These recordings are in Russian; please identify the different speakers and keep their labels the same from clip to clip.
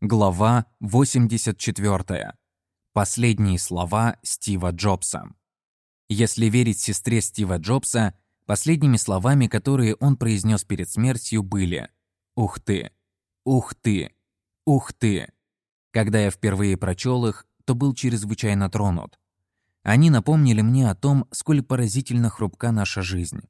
Speaker 1: Глава 84. Последние слова Стива Джобса. Если верить сестре Стива Джобса, последними словами, которые он произнес перед смертью, были «Ух ты! Ух ты! Ух ты!». Когда я впервые прочел их, то был чрезвычайно тронут. Они напомнили мне о том, сколь поразительно хрупка наша жизнь.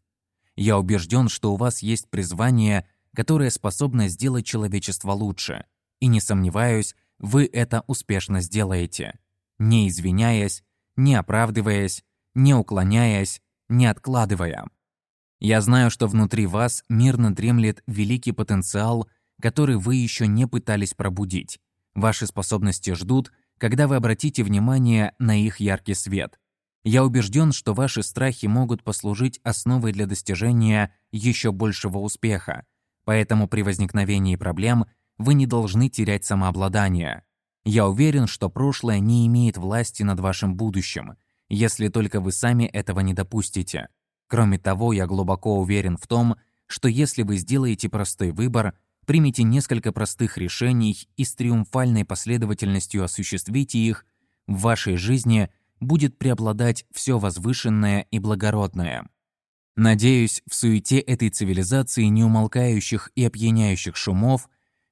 Speaker 1: Я убежден, что у вас есть призвание, которое способно сделать человечество лучше, и не сомневаюсь, вы это успешно сделаете, не извиняясь, не оправдываясь, не уклоняясь, не откладывая. Я знаю, что внутри вас мирно дремлет великий потенциал, который вы еще не пытались пробудить. Ваши способности ждут, когда вы обратите внимание на их яркий свет. Я убежден, что ваши страхи могут послужить основой для достижения еще большего успеха, поэтому при возникновении проблем вы не должны терять самообладание. Я уверен, что прошлое не имеет власти над вашим будущим, если только вы сами этого не допустите. Кроме того, я глубоко уверен в том, что если вы сделаете простой выбор, примите несколько простых решений и с триумфальной последовательностью осуществите их, в вашей жизни будет преобладать все возвышенное и благородное. Надеюсь, в суете этой цивилизации неумолкающих и опьяняющих шумов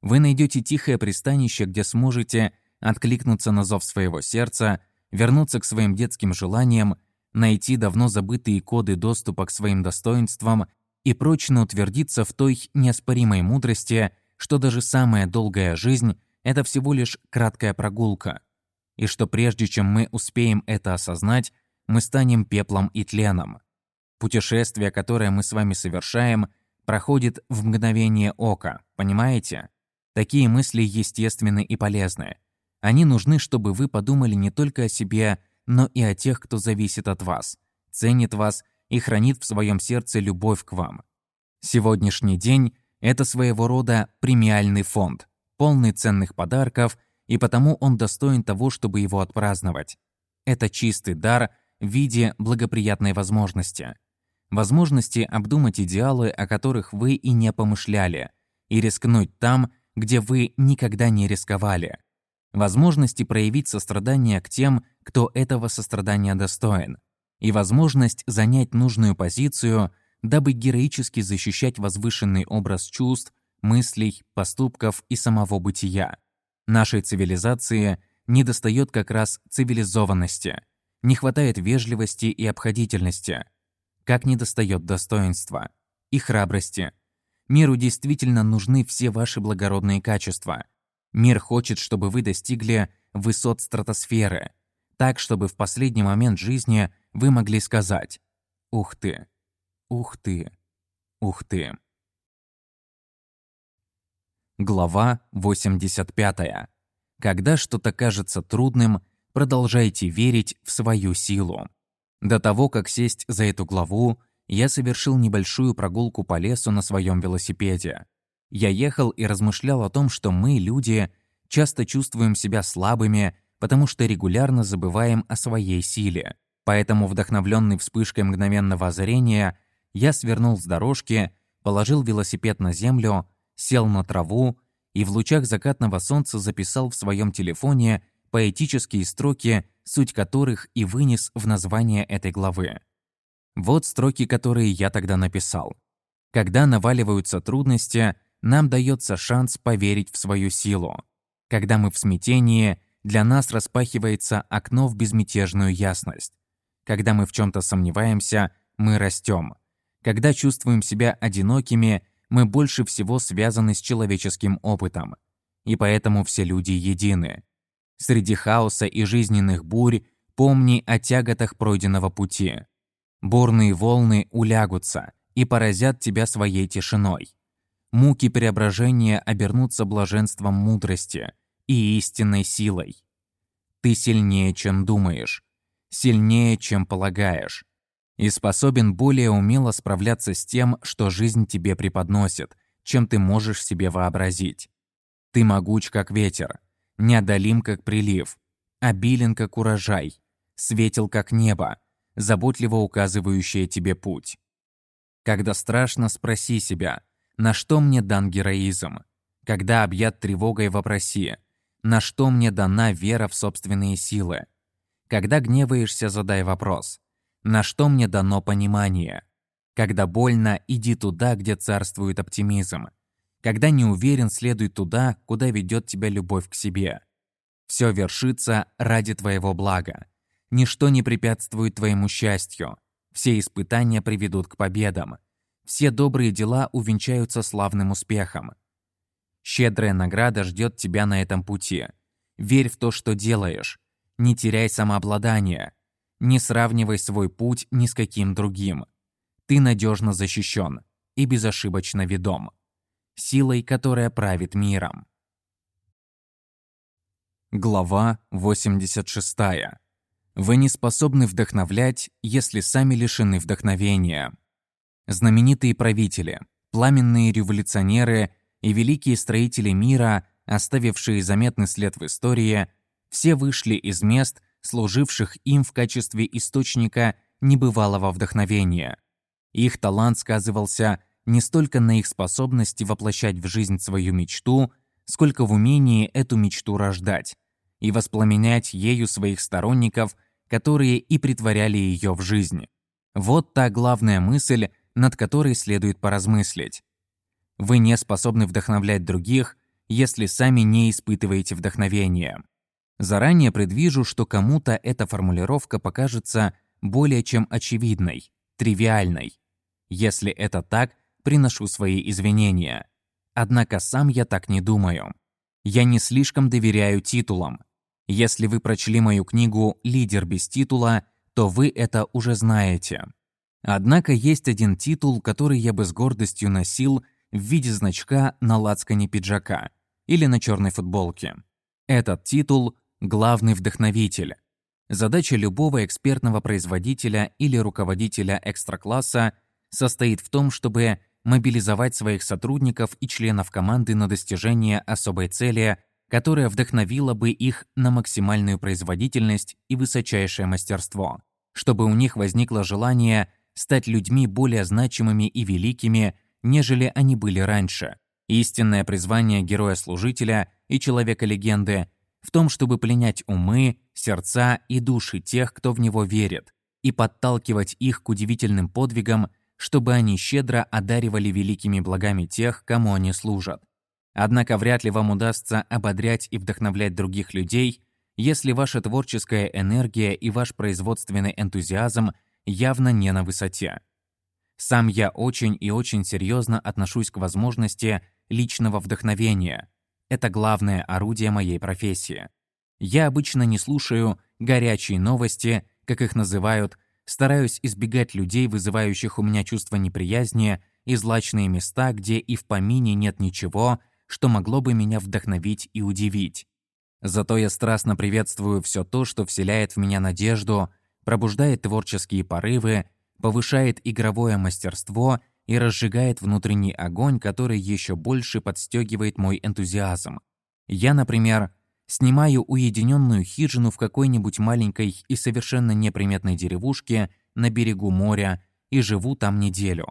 Speaker 1: вы найдете тихое пристанище, где сможете откликнуться на зов своего сердца, вернуться к своим детским желаниям, найти давно забытые коды доступа к своим достоинствам и прочно утвердиться в той неоспоримой мудрости, что даже самая долгая жизнь – это всего лишь краткая прогулка, и что прежде чем мы успеем это осознать, мы станем пеплом и тленом. Путешествие, которое мы с вами совершаем, проходит в мгновение ока, понимаете? Такие мысли естественны и полезны. Они нужны, чтобы вы подумали не только о себе, но и о тех, кто зависит от вас, ценит вас и хранит в своем сердце любовь к вам. Сегодняшний день – это своего рода премиальный фонд, полный ценных подарков, и потому он достоин того, чтобы его отпраздновать. Это чистый дар в виде благоприятной возможности. Возможности обдумать идеалы, о которых вы и не помышляли, и рискнуть там, где вы никогда не рисковали. Возможности проявить сострадание к тем, кто этого сострадания достоин. И возможность занять нужную позицию, дабы героически защищать возвышенный образ чувств, мыслей, поступков и самого бытия. Нашей цивилизации недостает как раз цивилизованности, не хватает вежливости и обходительности, как недостает достоинства и храбрости – Миру действительно нужны все ваши благородные качества. Мир хочет, чтобы вы достигли высот стратосферы, так, чтобы в последний момент жизни вы могли сказать «Ух ты! Ух ты! Ух ты!» Глава 85. Когда что-то кажется трудным, продолжайте верить в свою силу. До того, как сесть за эту главу, я совершил небольшую прогулку по лесу на своем велосипеде. Я ехал и размышлял о том, что мы, люди, часто чувствуем себя слабыми, потому что регулярно забываем о своей силе. Поэтому, вдохновленный вспышкой мгновенного озарения, я свернул с дорожки, положил велосипед на землю, сел на траву и в лучах закатного солнца записал в своем телефоне поэтические строки, суть которых и вынес в название этой главы. Вот строки, которые я тогда написал. Когда наваливаются трудности, нам дается шанс поверить в свою силу. Когда мы в смятении, для нас распахивается окно в безмятежную ясность. Когда мы в чем-то сомневаемся, мы растем. Когда чувствуем себя одинокими, мы больше всего связаны с человеческим опытом. И поэтому все люди едины. Среди хаоса и жизненных бурь помни о тяготах пройденного пути. Бурные волны улягутся и поразят тебя своей тишиной. Муки преображения обернутся блаженством мудрости и истинной силой. Ты сильнее, чем думаешь, сильнее, чем полагаешь, и способен более умело справляться с тем, что жизнь тебе преподносит, чем ты можешь себе вообразить. Ты могуч, как ветер, неодолим, как прилив, обилен, как урожай, светел, как небо, заботливо указывающее тебе путь. Когда страшно, спроси себя, на что мне дан героизм? Когда объят тревогой, вопроси, На что мне дана вера в собственные силы? Когда гневаешься, задай вопрос. На что мне дано понимание? Когда больно, иди туда, где царствует оптимизм. Когда не уверен, следуй туда, куда ведет тебя любовь к себе. Все вершится ради твоего блага. Ничто не препятствует твоему счастью. Все испытания приведут к победам. Все добрые дела увенчаются славным успехом. Щедрая награда ждет тебя на этом пути. Верь в то, что делаешь. Не теряй самообладание. Не сравнивай свой путь ни с каким другим ты надежно защищен и безошибочно ведом. Силой, которая правит миром. Глава 86. Вы не способны вдохновлять, если сами лишены вдохновения. Знаменитые правители, пламенные революционеры и великие строители мира, оставившие заметный след в истории, все вышли из мест, служивших им в качестве источника небывалого вдохновения. Их талант сказывался не столько на их способности воплощать в жизнь свою мечту, сколько в умении эту мечту рождать и воспламенять ею своих сторонников, которые и притворяли ее в жизнь. Вот та главная мысль, над которой следует поразмыслить. Вы не способны вдохновлять других, если сами не испытываете вдохновения. Заранее предвижу, что кому-то эта формулировка покажется более чем очевидной, тривиальной. Если это так, приношу свои извинения. Однако сам я так не думаю. Я не слишком доверяю титулам. Если вы прочли мою книгу «Лидер без титула», то вы это уже знаете. Однако есть один титул, который я бы с гордостью носил в виде значка на лацкане пиджака или на черной футболке. Этот титул – главный вдохновитель. Задача любого экспертного производителя или руководителя экстракласса – состоит в том, чтобы мобилизовать своих сотрудников и членов команды на достижение особой цели, которая вдохновила бы их на максимальную производительность и высочайшее мастерство, чтобы у них возникло желание стать людьми более значимыми и великими, нежели они были раньше. Истинное призвание героя-служителя и человека-легенды в том, чтобы пленять умы, сердца и души тех, кто в него верит, и подталкивать их к удивительным подвигам чтобы они щедро одаривали великими благами тех, кому они служат. Однако вряд ли вам удастся ободрять и вдохновлять других людей, если ваша творческая энергия и ваш производственный энтузиазм явно не на высоте. Сам я очень и очень серьезно отношусь к возможности личного вдохновения. Это главное орудие моей профессии. Я обычно не слушаю горячие новости, как их называют, Стараюсь избегать людей, вызывающих у меня чувство неприязни, и злачные места, где и в помине нет ничего, что могло бы меня вдохновить и удивить. Зато я страстно приветствую все то, что вселяет в меня надежду, пробуждает творческие порывы, повышает игровое мастерство и разжигает внутренний огонь, который еще больше подстегивает мой энтузиазм. Я, например, Снимаю уединенную хижину в какой-нибудь маленькой и совершенно неприметной деревушке на берегу моря и живу там неделю.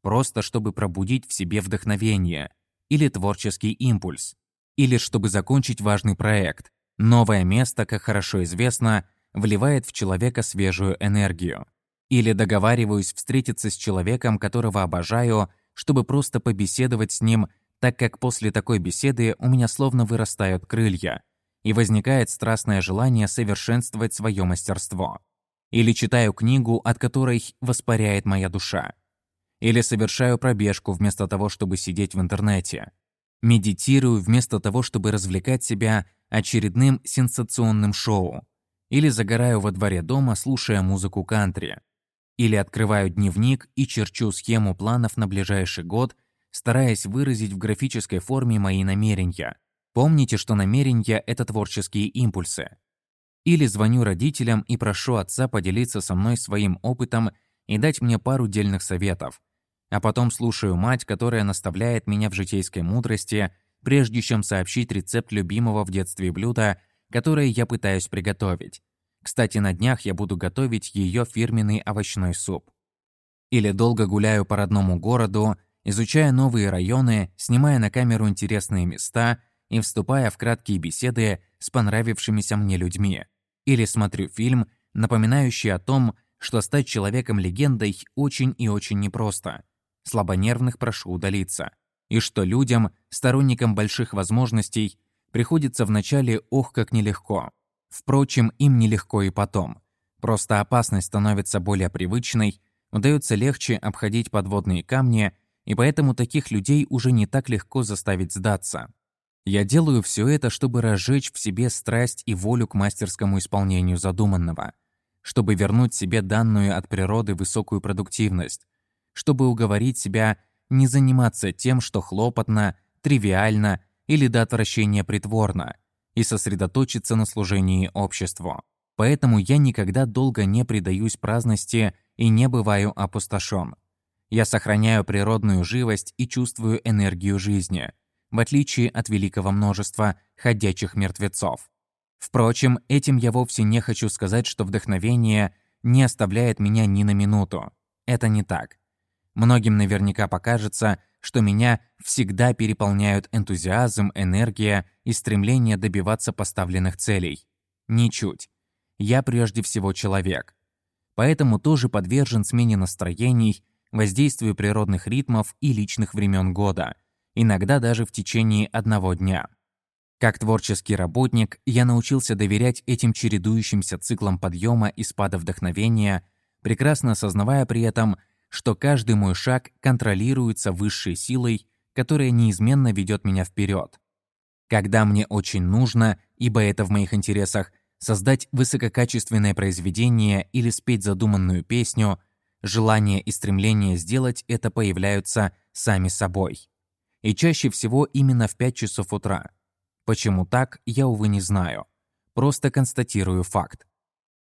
Speaker 1: Просто чтобы пробудить в себе вдохновение или творческий импульс, или чтобы закончить важный проект. Новое место, как хорошо известно, вливает в человека свежую энергию. Или договариваюсь встретиться с человеком, которого обожаю, чтобы просто побеседовать с ним, так как после такой беседы у меня словно вырастают крылья – и возникает страстное желание совершенствовать свое мастерство. Или читаю книгу, от которой воспаряет моя душа. Или совершаю пробежку вместо того, чтобы сидеть в интернете. Медитирую вместо того, чтобы развлекать себя очередным сенсационным шоу. Или загораю во дворе дома, слушая музыку кантри. Или открываю дневник и черчу схему планов на ближайший год, стараясь выразить в графической форме мои намерения, Помните, что намерения — это творческие импульсы. Или звоню родителям и прошу отца поделиться со мной своим опытом и дать мне пару дельных советов. А потом слушаю мать, которая наставляет меня в житейской мудрости, прежде чем сообщить рецепт любимого в детстве блюда, которое я пытаюсь приготовить. Кстати, на днях я буду готовить ее фирменный овощной суп. Или долго гуляю по родному городу, изучая новые районы, снимая на камеру интересные места — и вступая в краткие беседы с понравившимися мне людьми. Или смотрю фильм, напоминающий о том, что стать человеком-легендой очень и очень непросто. Слабонервных прошу удалиться. И что людям, сторонникам больших возможностей, приходится вначале ох как нелегко. Впрочем, им нелегко и потом. Просто опасность становится более привычной, удается легче обходить подводные камни, и поэтому таких людей уже не так легко заставить сдаться. Я делаю все это, чтобы разжечь в себе страсть и волю к мастерскому исполнению задуманного, чтобы вернуть себе данную от природы высокую продуктивность, чтобы уговорить себя не заниматься тем, что хлопотно, тривиально или до отвращения притворно, и сосредоточиться на служении обществу. Поэтому я никогда долго не предаюсь праздности и не бываю опустошен. Я сохраняю природную живость и чувствую энергию жизни – в отличие от великого множества ходячих мертвецов. Впрочем, этим я вовсе не хочу сказать, что вдохновение не оставляет меня ни на минуту. Это не так. Многим наверняка покажется, что меня всегда переполняют энтузиазм, энергия и стремление добиваться поставленных целей. Ничуть. Я прежде всего человек. Поэтому тоже подвержен смене настроений, воздействию природных ритмов и личных времен года – иногда даже в течение одного дня. Как творческий работник, я научился доверять этим чередующимся циклам подъема и спада вдохновения, прекрасно осознавая при этом, что каждый мой шаг контролируется высшей силой, которая неизменно ведет меня вперед. Когда мне очень нужно, ибо это в моих интересах, создать высококачественное произведение или спеть задуманную песню, желание и стремление сделать это появляются сами собой и чаще всего именно в 5 часов утра. Почему так, я, увы, не знаю. Просто констатирую факт.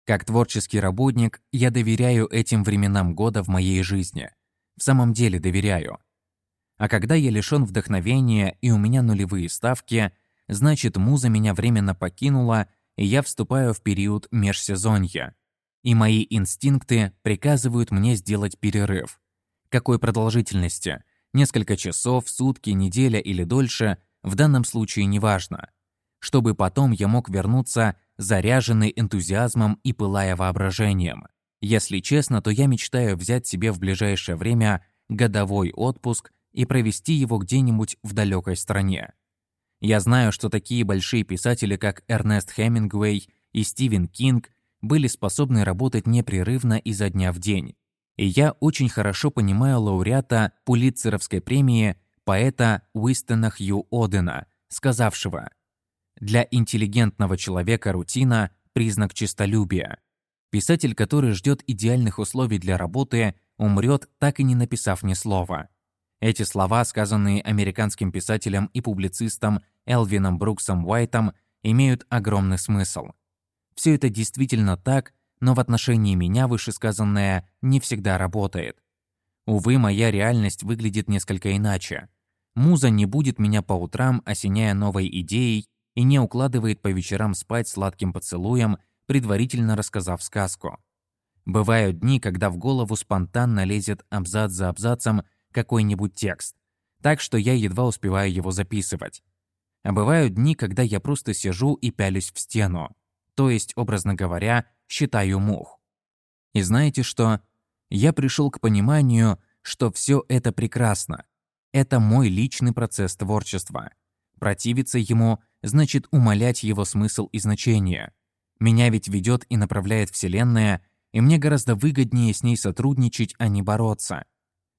Speaker 1: Как творческий работник, я доверяю этим временам года в моей жизни. В самом деле доверяю. А когда я лишён вдохновения и у меня нулевые ставки, значит, муза меня временно покинула, и я вступаю в период межсезонья. И мои инстинкты приказывают мне сделать перерыв. Какой продолжительности? Несколько часов, сутки, неделя или дольше, в данном случае неважно. Чтобы потом я мог вернуться заряженный энтузиазмом и пылая воображением. Если честно, то я мечтаю взять себе в ближайшее время годовой отпуск и провести его где-нибудь в далекой стране. Я знаю, что такие большие писатели, как Эрнест Хемингуэй и Стивен Кинг, были способны работать непрерывно изо дня в день, и я очень хорошо понимаю лауреата Пулитцеровской премии поэта Уистона Хью Одена, сказавшего «Для интеллигентного человека рутина – признак честолюбия. Писатель, который ждет идеальных условий для работы, умрет, так и не написав ни слова». Эти слова, сказанные американским писателем и публицистом Элвином Бруксом Уайтом, имеют огромный смысл. Все это действительно так, но в отношении меня вышесказанное не всегда работает. Увы, моя реальность выглядит несколько иначе. Муза не будет меня по утрам, осеняя новой идеей, и не укладывает по вечерам спать сладким поцелуем, предварительно рассказав сказку. Бывают дни, когда в голову спонтанно лезет абзац за абзацем какой-нибудь текст, так что я едва успеваю его записывать. А бывают дни, когда я просто сижу и пялюсь в стену, то есть, образно говоря, считаю мух. И знаете что? Я пришел к пониманию, что все это прекрасно. Это мой личный процесс творчества. Противиться ему значит умалять его смысл и значение. Меня ведь ведет и направляет Вселенная, и мне гораздо выгоднее с ней сотрудничать, а не бороться.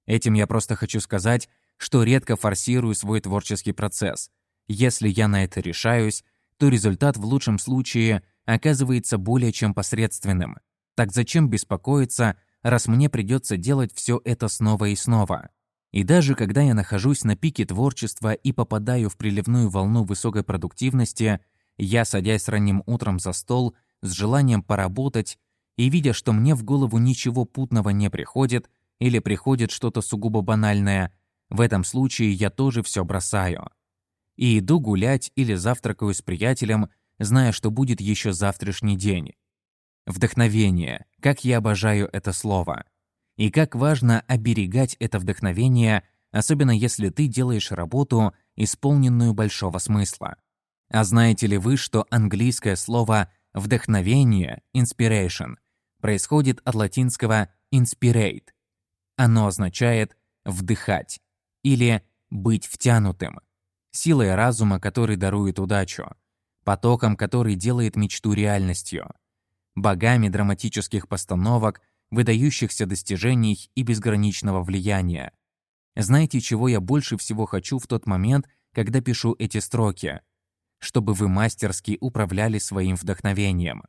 Speaker 1: Этим я просто хочу сказать, что редко форсирую свой творческий процесс. Если я на это решаюсь, то результат в лучшем случае оказывается более чем посредственным. Так зачем беспокоиться, раз мне придется делать все это снова и снова? И даже когда я нахожусь на пике творчества и попадаю в приливную волну высокой продуктивности, я, садясь ранним утром за стол с желанием поработать и видя, что мне в голову ничего путного не приходит или приходит что-то сугубо банальное, в этом случае я тоже все бросаю. И иду гулять или завтракаю с приятелем, зная, что будет еще завтрашний день. Вдохновение. Как я обожаю это слово. И как важно оберегать это вдохновение, особенно если ты делаешь работу, исполненную большого смысла. А знаете ли вы, что английское слово «вдохновение» inspiration происходит от латинского inspirate? Оно означает «вдыхать» или «быть втянутым», силой разума, который дарует удачу, потоком, который делает мечту реальностью, богами драматических постановок, выдающихся достижений и безграничного влияния. Знаете, чего я больше всего хочу в тот момент, когда пишу эти строки? Чтобы вы мастерски управляли своим вдохновением.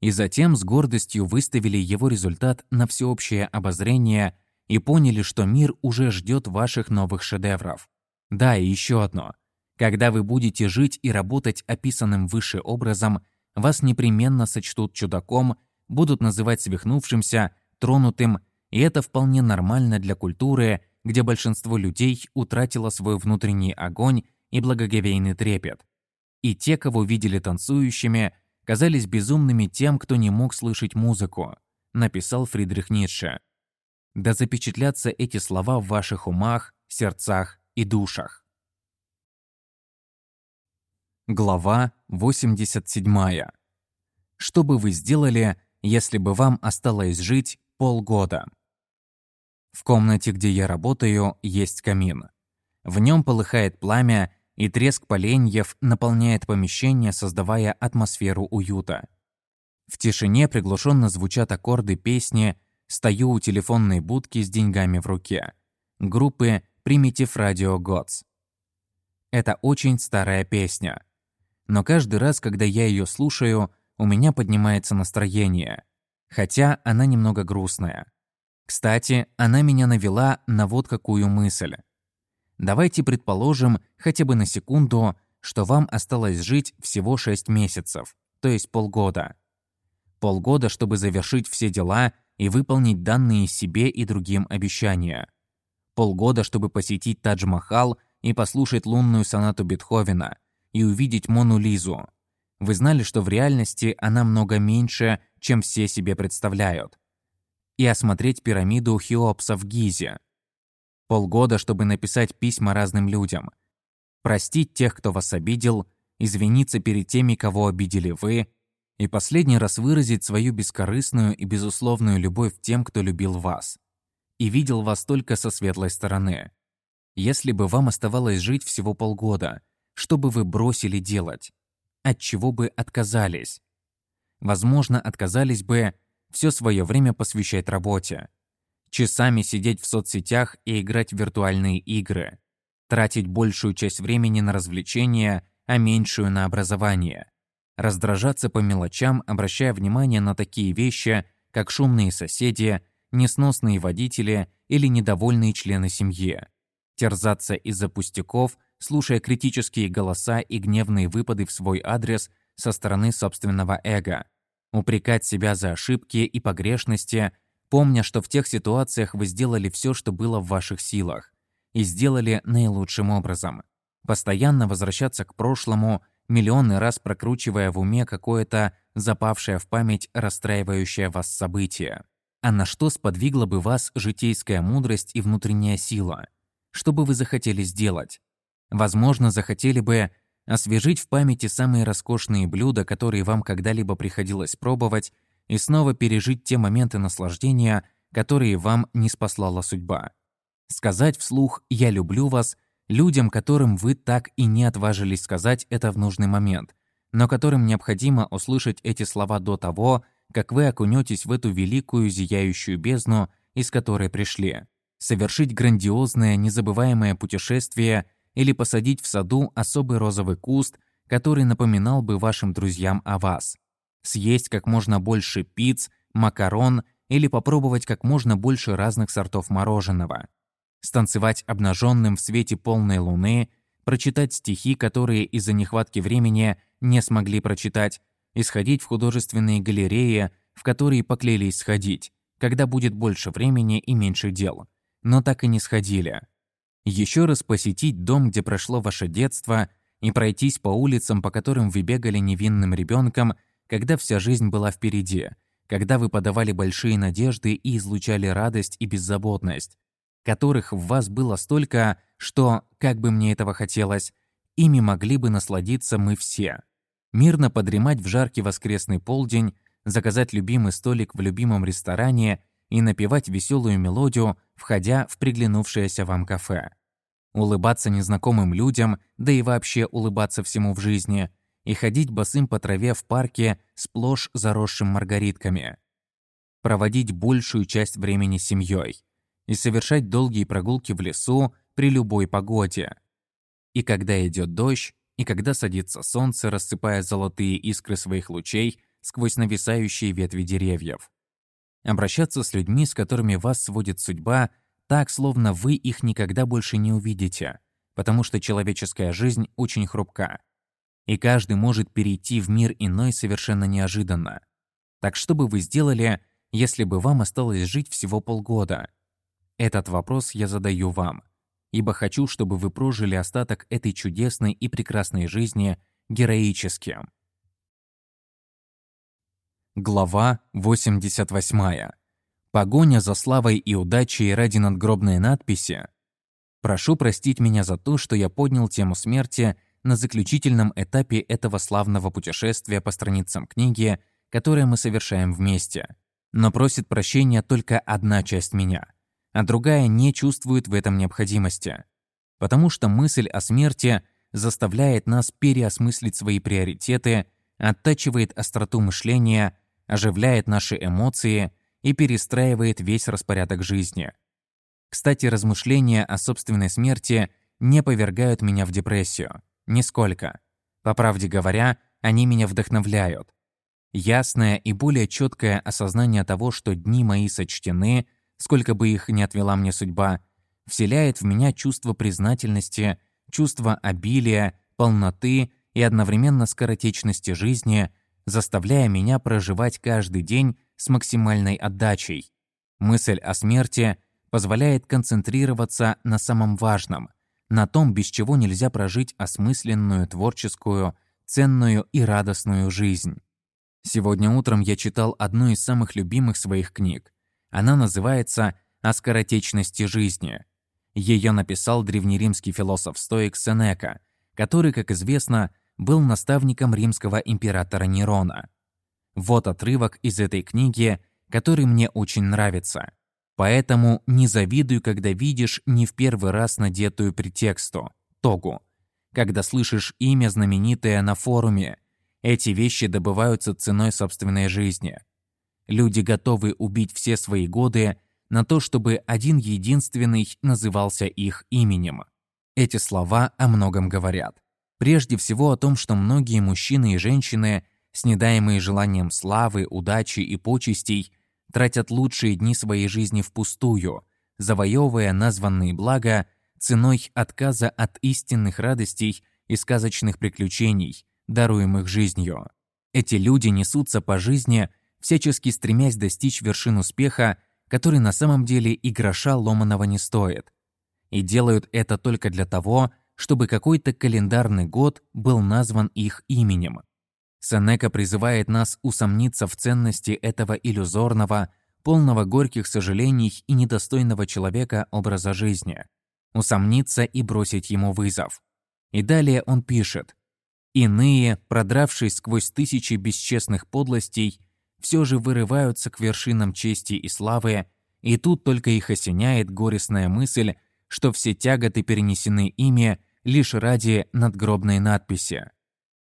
Speaker 1: И затем с гордостью выставили его результат на всеобщее обозрение и поняли, что мир уже ждет ваших новых шедевров. Да, и еще одно. Когда вы будете жить и работать описанным выше образом, вас непременно сочтут чудаком, будут называть свихнувшимся, тронутым, и это вполне нормально для культуры, где большинство людей утратило свой внутренний огонь и благоговейный трепет. И те, кого видели танцующими, казались безумными тем, кто не мог слышать музыку, написал Фридрих Ницше. Да запечатлятся эти слова в ваших умах, сердцах и душах. Глава 87. Что бы вы сделали, если бы вам осталось жить полгода? В комнате, где я работаю, есть камин. В нем полыхает пламя, и треск поленьев наполняет помещение, создавая атмосферу уюта. В тишине приглушенно звучат аккорды песни «Стою у телефонной будки с деньгами в руке» группы Primitive Radio Gods. Это очень старая песня. Но каждый раз, когда я ее слушаю, у меня поднимается настроение. Хотя она немного грустная. Кстати, она меня навела на вот какую мысль. Давайте предположим, хотя бы на секунду, что вам осталось жить всего 6 месяцев, то есть полгода. Полгода, чтобы завершить все дела и выполнить данные себе и другим обещания. Полгода, чтобы посетить Тадж-Махал и послушать лунную сонату Бетховена и увидеть Мону Лизу. Вы знали, что в реальности она много меньше, чем все себе представляют и осмотреть пирамиду Хеопса в Гизе. Полгода, чтобы написать письма разным людям. Простить тех, кто вас обидел, извиниться перед теми, кого обидели вы, и последний раз выразить свою бескорыстную и безусловную любовь тем, кто любил вас и видел вас только со светлой стороны. Если бы вам оставалось жить всего полгода, что бы вы бросили делать? От чего бы отказались? Возможно, отказались бы все свое время посвящать работе. Часами сидеть в соцсетях и играть в виртуальные игры. Тратить большую часть времени на развлечения, а меньшую на образование. Раздражаться по мелочам, обращая внимание на такие вещи, как шумные соседи, несносные водители или недовольные члены семьи. Терзаться из-за пустяков, слушая критические голоса и гневные выпады в свой адрес со стороны собственного эго упрекать себя за ошибки и погрешности, помня, что в тех ситуациях вы сделали все, что было в ваших силах, и сделали наилучшим образом. Постоянно возвращаться к прошлому, миллионы раз прокручивая в уме какое-то запавшее в память расстраивающее вас событие. А на что сподвигла бы вас житейская мудрость и внутренняя сила? Что бы вы захотели сделать? Возможно, захотели бы освежить в памяти самые роскошные блюда, которые вам когда-либо приходилось пробовать, и снова пережить те моменты наслаждения, которые вам не спаслала судьба. Сказать вслух «я люблю вас» людям, которым вы так и не отважились сказать это в нужный момент, но которым необходимо услышать эти слова до того, как вы окунетесь в эту великую зияющую бездну, из которой пришли. Совершить грандиозное, незабываемое путешествие или посадить в саду особый розовый куст, который напоминал бы вашим друзьям о вас. Съесть как можно больше пиц, макарон или попробовать как можно больше разных сортов мороженого. Станцевать обнаженным в свете полной луны, прочитать стихи, которые из-за нехватки времени не смогли прочитать, и сходить в художественные галереи, в которые поклялись сходить, когда будет больше времени и меньше дел, но так и не сходили еще раз посетить дом, где прошло ваше детство, и пройтись по улицам, по которым вы бегали невинным ребенком, когда вся жизнь была впереди, когда вы подавали большие надежды и излучали радость и беззаботность, которых в вас было столько, что, как бы мне этого хотелось, ими могли бы насладиться мы все. Мирно подремать в жаркий воскресный полдень, заказать любимый столик в любимом ресторане и напевать веселую мелодию, входя в приглянувшееся вам кафе. Улыбаться незнакомым людям, да и вообще улыбаться всему в жизни, и ходить босым по траве в парке, сплошь заросшим маргаритками. Проводить большую часть времени с семьей и совершать долгие прогулки в лесу при любой погоде. И когда идет дождь, и когда садится солнце, рассыпая золотые искры своих лучей сквозь нависающие ветви деревьев. Обращаться с людьми, с которыми вас сводит судьба, так, словно вы их никогда больше не увидите, потому что человеческая жизнь очень хрупка. И каждый может перейти в мир иной совершенно неожиданно. Так что бы вы сделали, если бы вам осталось жить всего полгода? Этот вопрос я задаю вам, ибо хочу, чтобы вы прожили остаток этой чудесной и прекрасной жизни героически. Глава 88. Погоня за славой и удачей ради надгробной надписи. Прошу простить меня за то, что я поднял тему смерти на заключительном этапе этого славного путешествия по страницам книги, которое мы совершаем вместе. Но просит прощения только одна часть меня, а другая не чувствует в этом необходимости. Потому что мысль о смерти заставляет нас переосмыслить свои приоритеты, оттачивает остроту мышления – оживляет наши эмоции и перестраивает весь распорядок жизни. Кстати, размышления о собственной смерти не повергают меня в депрессию. Нисколько. По правде говоря, они меня вдохновляют. Ясное и более четкое осознание того, что дни мои сочтены, сколько бы их ни отвела мне судьба, вселяет в меня чувство признательности, чувство обилия, полноты и одновременно скоротечности жизни – заставляя меня проживать каждый день с максимальной отдачей. Мысль о смерти позволяет концентрироваться на самом важном, на том, без чего нельзя прожить осмысленную, творческую, ценную и радостную жизнь. Сегодня утром я читал одну из самых любимых своих книг. Она называется «О скоротечности жизни». Ее написал древнеримский философ-стоик Сенека, который, как известно, был наставником римского императора Нерона. Вот отрывок из этой книги, который мне очень нравится. Поэтому не завидуй, когда видишь не в первый раз надетую претексту, тогу. Когда слышишь имя знаменитое на форуме, эти вещи добываются ценой собственной жизни. Люди готовы убить все свои годы на то, чтобы один единственный назывался их именем. Эти слова о многом говорят. Прежде всего о том, что многие мужчины и женщины, снедаемые желанием славы, удачи и почестей, тратят лучшие дни своей жизни впустую, завоевывая названные блага ценой отказа от истинных радостей и сказочных приключений, даруемых жизнью. Эти люди несутся по жизни, всячески стремясь достичь вершин успеха, который на самом деле и гроша ломаного не стоит. И делают это только для того, чтобы какой-то календарный год был назван их именем. Сенека призывает нас усомниться в ценности этого иллюзорного, полного горьких сожалений и недостойного человека образа жизни, усомниться и бросить ему вызов. И далее он пишет: Иные, продравшись сквозь тысячи бесчестных подлостей, все же вырываются к вершинам чести и славы, и тут только их осеняет горестная мысль, что все тяготы перенесены ими лишь ради надгробной надписи.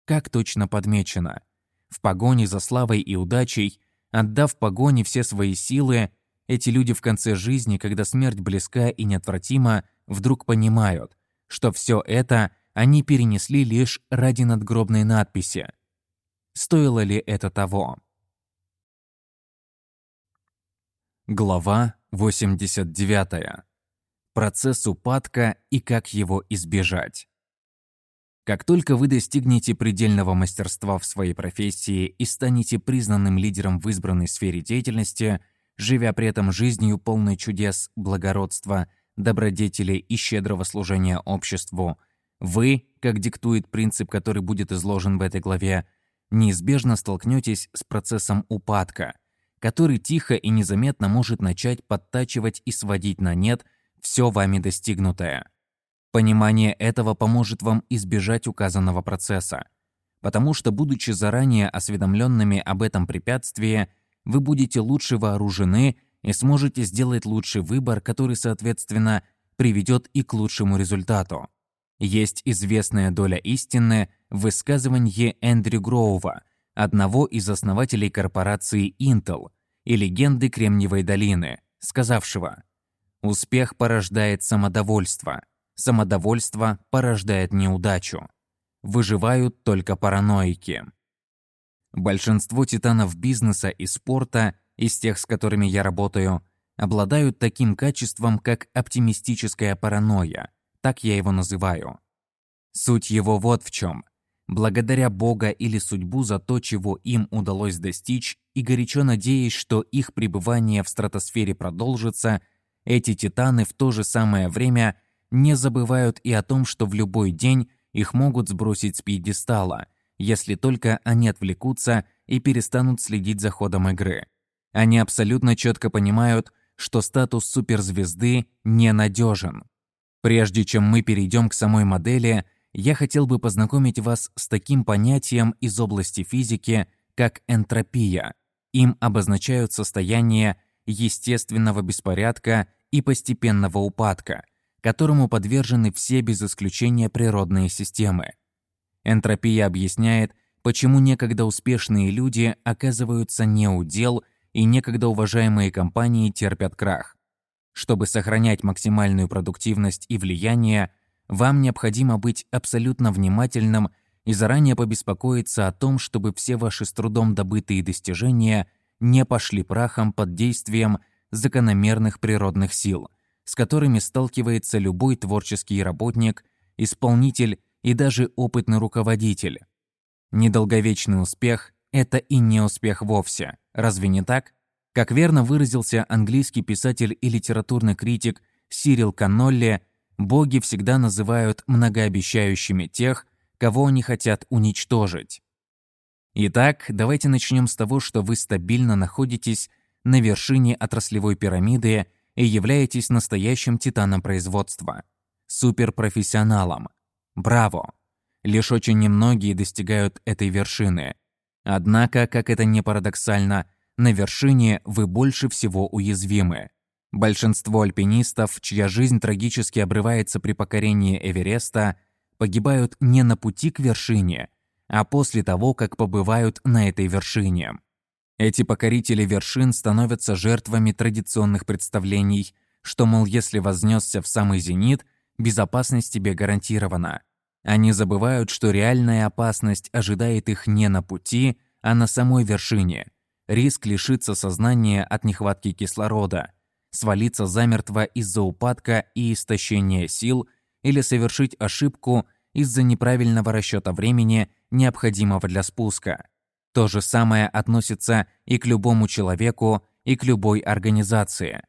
Speaker 1: Как точно подмечено, в погоне за славой и удачей, отдав погоне все свои силы, эти люди в конце жизни, когда смерть близка и неотвратима, вдруг понимают, что все это они перенесли лишь ради надгробной надписи. Стоило ли это того? Глава 89. Процесс упадка и как его избежать. Как только вы достигнете предельного мастерства в своей профессии и станете признанным лидером в избранной сфере деятельности, живя при этом жизнью полной чудес, благородства, добродетели и щедрого служения обществу, вы, как диктует принцип, который будет изложен в этой главе, неизбежно столкнетесь с процессом упадка, который тихо и незаметно может начать подтачивать и сводить на нет – все вами достигнутое. Понимание этого поможет вам избежать указанного процесса, потому что, будучи заранее осведомленными об этом препятствии, вы будете лучше вооружены и сможете сделать лучший выбор, который, соответственно, приведет и к лучшему результату. Есть известная доля истины в высказывании Эндрю Гроува, одного из основателей корпорации Intel и легенды Кремниевой долины, сказавшего «Успех порождает самодовольство, самодовольство порождает неудачу. Выживают только параноики». Большинство титанов бизнеса и спорта, из тех, с которыми я работаю, обладают таким качеством, как оптимистическая паранойя, так я его называю. Суть его вот в чем. Благодаря Бога или судьбу за то, чего им удалось достичь, и горячо надеясь, что их пребывание в стратосфере продолжится, эти титаны в то же самое время не забывают и о том, что в любой день их могут сбросить с пьедестала – если только они отвлекутся и перестанут следить за ходом игры. Они абсолютно четко понимают, что статус суперзвезды ненадежен. Прежде чем мы перейдем к самой модели, я хотел бы познакомить вас с таким понятием из области физики, как энтропия. Им обозначают состояние естественного беспорядка и постепенного упадка, которому подвержены все без исключения природные системы. Энтропия объясняет, почему некогда успешные люди оказываются не у дел и некогда уважаемые компании терпят крах. Чтобы сохранять максимальную продуктивность и влияние, вам необходимо быть абсолютно внимательным и заранее побеспокоиться о том, чтобы все ваши с трудом добытые достижения не пошли прахом под действием закономерных природных сил, с которыми сталкивается любой творческий работник, исполнитель и даже опытный руководитель. Недолговечный успех – это и не успех вовсе. Разве не так? Как верно выразился английский писатель и литературный критик Сирил Каннолли, боги всегда называют многообещающими тех, кого они хотят уничтожить. Итак, давайте начнем с того, что вы стабильно находитесь на вершине отраслевой пирамиды и являетесь настоящим титаном производства, суперпрофессионалом, Браво! Лишь очень немногие достигают этой вершины. Однако, как это не парадоксально, на вершине вы больше всего уязвимы. Большинство альпинистов, чья жизнь трагически обрывается при покорении Эвереста, погибают не на пути к вершине, а после того, как побывают на этой вершине. Эти покорители вершин становятся жертвами традиционных представлений, что, мол, если вознесся в самый зенит, безопасность тебе гарантирована. Они забывают, что реальная опасность ожидает их не на пути, а на самой вершине. Риск лишиться сознания от нехватки кислорода, свалиться замертво из-за упадка и истощения сил или совершить ошибку из-за неправильного расчета времени, необходимого для спуска. То же самое относится и к любому человеку, и к любой организации.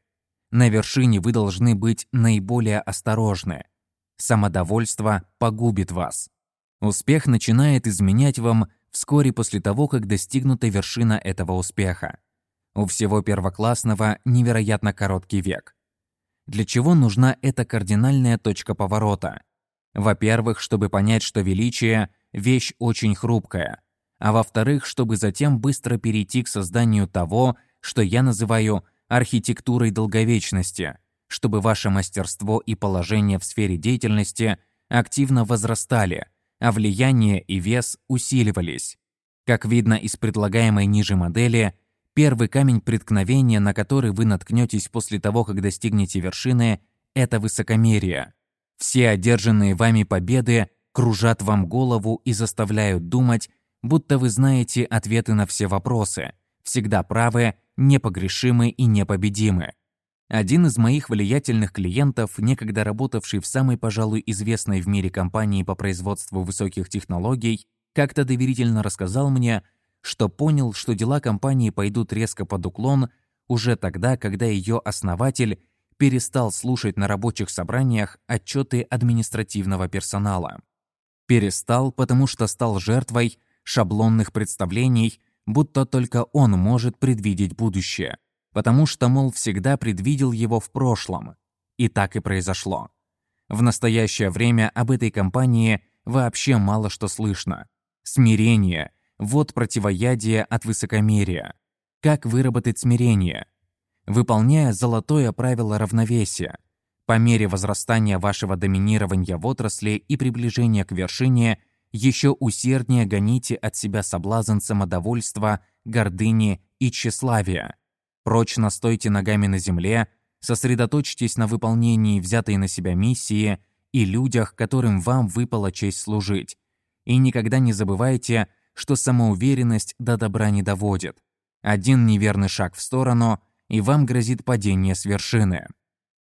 Speaker 1: На вершине вы должны быть наиболее осторожны. Самодовольство погубит вас. Успех начинает изменять вам вскоре после того, как достигнута вершина этого успеха. У всего первоклассного невероятно короткий век. Для чего нужна эта кардинальная точка поворота? Во-первых, чтобы понять, что величие – вещь очень хрупкая, а во-вторых, чтобы затем быстро перейти к созданию того, что я называю архитектурой долговечности, чтобы ваше мастерство и положение в сфере деятельности активно возрастали, а влияние и вес усиливались. Как видно из предлагаемой ниже модели, первый камень преткновения, на который вы наткнетесь после того, как достигнете вершины, это высокомерие. Все одержанные вами победы кружат вам голову и заставляют думать, будто вы знаете ответы на все вопросы, всегда правы непогрешимы и непобедимы. Один из моих влиятельных клиентов, некогда работавший в самой, пожалуй, известной в мире компании по производству высоких технологий, как-то доверительно рассказал мне, что понял, что дела компании пойдут резко под уклон уже тогда, когда ее основатель перестал слушать на рабочих собраниях отчеты административного персонала. Перестал, потому что стал жертвой шаблонных представлений – будто только он может предвидеть будущее, потому что, мол, всегда предвидел его в прошлом. И так и произошло. В настоящее время об этой компании вообще мало что слышно. Смирение – вот противоядие от высокомерия. Как выработать смирение? Выполняя золотое правило равновесия. По мере возрастания вашего доминирования в отрасли и приближения к вершине, еще усерднее гоните от себя соблазн самодовольства, гордыни и тщеславия. Прочно стойте ногами на земле, сосредоточьтесь на выполнении взятой на себя миссии и людях, которым вам выпала честь служить. И никогда не забывайте, что самоуверенность до добра не доводит. Один неверный шаг в сторону, и вам грозит падение с вершины.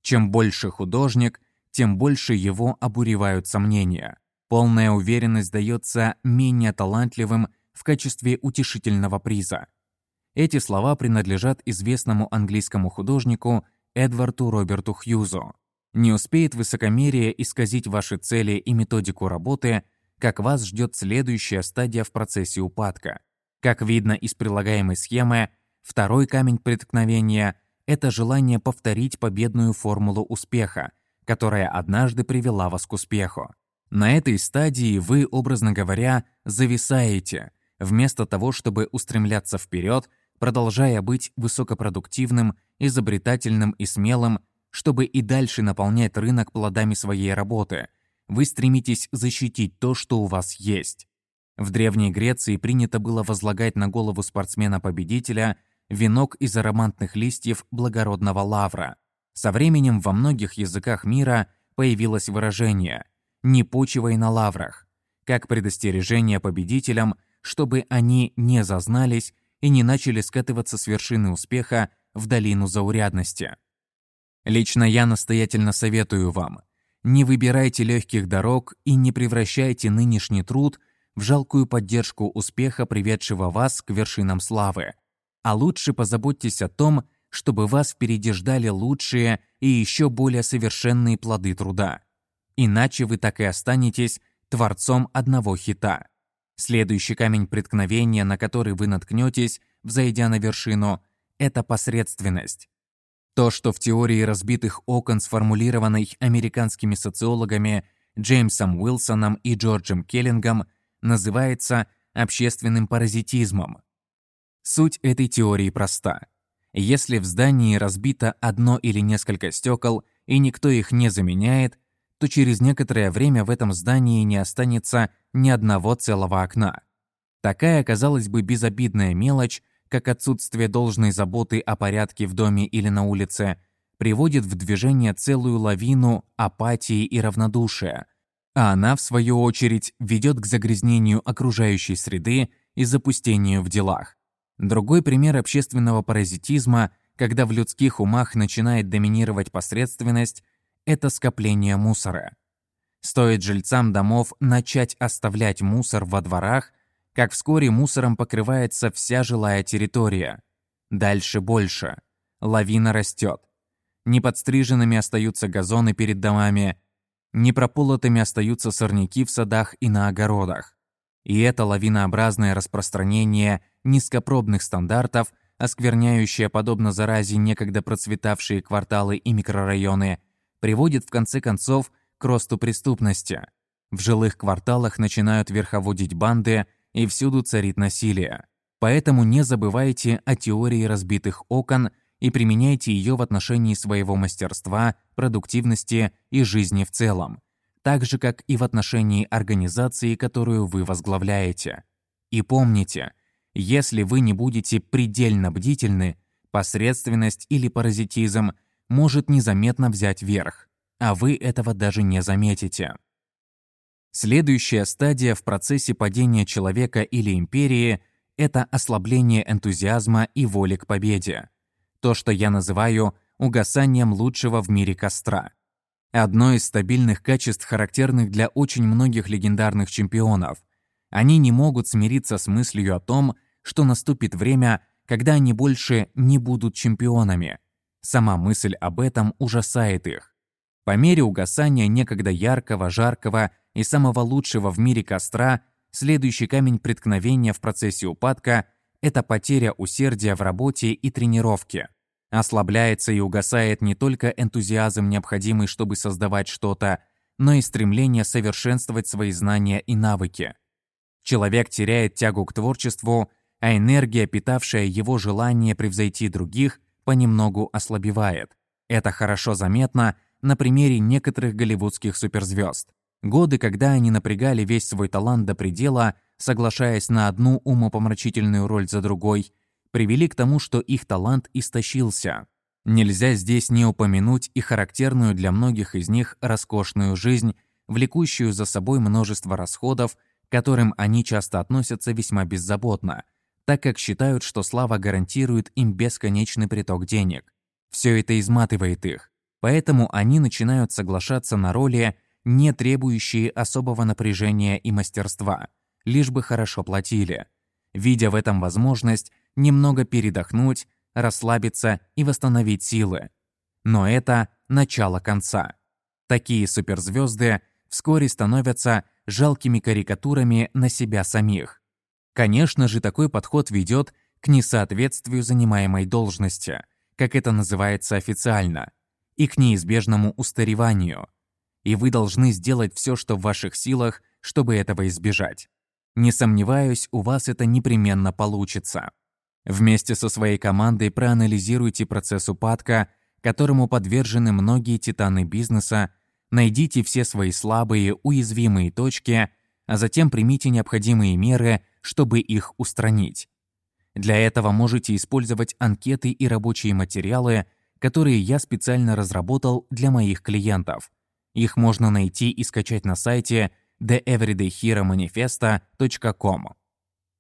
Speaker 1: Чем больше художник, тем больше его обуревают сомнения. Полная уверенность дается менее талантливым в качестве утешительного приза. Эти слова принадлежат известному английскому художнику Эдварду Роберту Хьюзу. Не успеет высокомерие исказить ваши цели и методику работы, как вас ждет следующая стадия в процессе упадка. Как видно из прилагаемой схемы, второй камень преткновения – это желание повторить победную формулу успеха, которая однажды привела вас к успеху. На этой стадии вы, образно говоря, зависаете, вместо того, чтобы устремляться вперед, продолжая быть высокопродуктивным, изобретательным и смелым, чтобы и дальше наполнять рынок плодами своей работы – вы стремитесь защитить то, что у вас есть. В Древней Греции принято было возлагать на голову спортсмена-победителя венок из ароматных листьев благородного лавра. Со временем во многих языках мира появилось выражение «не почивай на лаврах», как предостережение победителям, чтобы они не зазнались и не начали скатываться с вершины успеха в долину заурядности. Лично я настоятельно советую вам – не выбирайте легких дорог и не превращайте нынешний труд в жалкую поддержку успеха, приведшего вас к вершинам славы. А лучше позаботьтесь о том, чтобы вас впереди ждали лучшие и еще более совершенные плоды труда. Иначе вы так и останетесь творцом одного хита. Следующий камень преткновения, на который вы наткнетесь, взойдя на вершину, это посредственность. То, что в теории разбитых окон, сформулированной американскими социологами Джеймсом Уилсоном и Джорджем Келлингом, называется общественным паразитизмом. Суть этой теории проста. Если в здании разбито одно или несколько стекол, и никто их не заменяет, то через некоторое время в этом здании не останется ни одного целого окна. Такая, казалось бы, безобидная мелочь как отсутствие должной заботы о порядке в доме или на улице, приводит в движение целую лавину апатии и равнодушия, а она, в свою очередь, ведет к загрязнению окружающей среды и запустению в делах. Другой пример общественного паразитизма, когда в людских умах начинает доминировать посредственность, это скопление мусора. Стоит жильцам домов начать оставлять мусор во дворах, как вскоре мусором покрывается вся жилая территория. Дальше больше. Лавина растет. Неподстриженными остаются газоны перед домами, непрополотыми остаются сорняки в садах и на огородах. И это лавинообразное распространение низкопробных стандартов, оскверняющее подобно заразе некогда процветавшие кварталы и микрорайоны, приводит в конце концов к росту преступности. В жилых кварталах начинают верховодить банды, и всюду царит насилие. Поэтому не забывайте о теории разбитых окон и применяйте ее в отношении своего мастерства, продуктивности и жизни в целом, так же, как и в отношении организации, которую вы возглавляете. И помните, если вы не будете предельно бдительны, посредственность или паразитизм может незаметно взять верх, а вы этого даже не заметите. Следующая стадия в процессе падения человека или империи – это ослабление энтузиазма и воли к победе. То, что я называю угасанием лучшего в мире костра. Одно из стабильных качеств, характерных для очень многих легендарных чемпионов. Они не могут смириться с мыслью о том, что наступит время, когда они больше не будут чемпионами. Сама мысль об этом ужасает их. По мере угасания некогда яркого, жаркого и самого лучшего в мире костра, следующий камень преткновения в процессе упадка – это потеря усердия в работе и тренировке. Ослабляется и угасает не только энтузиазм, необходимый, чтобы создавать что-то, но и стремление совершенствовать свои знания и навыки. Человек теряет тягу к творчеству, а энергия, питавшая его желание превзойти других, понемногу ослабевает. Это хорошо заметно на примере некоторых голливудских суперзвезд. Годы, когда они напрягали весь свой талант до предела, соглашаясь на одну умопомрачительную роль за другой, привели к тому, что их талант истощился. Нельзя здесь не упомянуть и характерную для многих из них роскошную жизнь, влекущую за собой множество расходов, которым они часто относятся весьма беззаботно, так как считают, что слава гарантирует им бесконечный приток денег. Все это изматывает их, поэтому они начинают соглашаться на роли, не требующие особого напряжения и мастерства, лишь бы хорошо платили, видя в этом возможность немного передохнуть, расслабиться и восстановить силы. Но это начало конца. Такие суперзвезды вскоре становятся жалкими карикатурами на себя самих. Конечно же, такой подход ведет к несоответствию занимаемой должности, как это называется официально, и к неизбежному устареванию. И вы должны сделать все, что в ваших силах, чтобы этого избежать. Не сомневаюсь, у вас это непременно получится. Вместе со своей командой проанализируйте процесс упадка, которому подвержены многие титаны бизнеса, найдите все свои слабые, уязвимые точки, а затем примите необходимые меры, чтобы их устранить. Для этого можете использовать анкеты и рабочие материалы, которые я специально разработал для моих клиентов. Их можно найти и скачать на сайте theeverydayheromanifesto.com.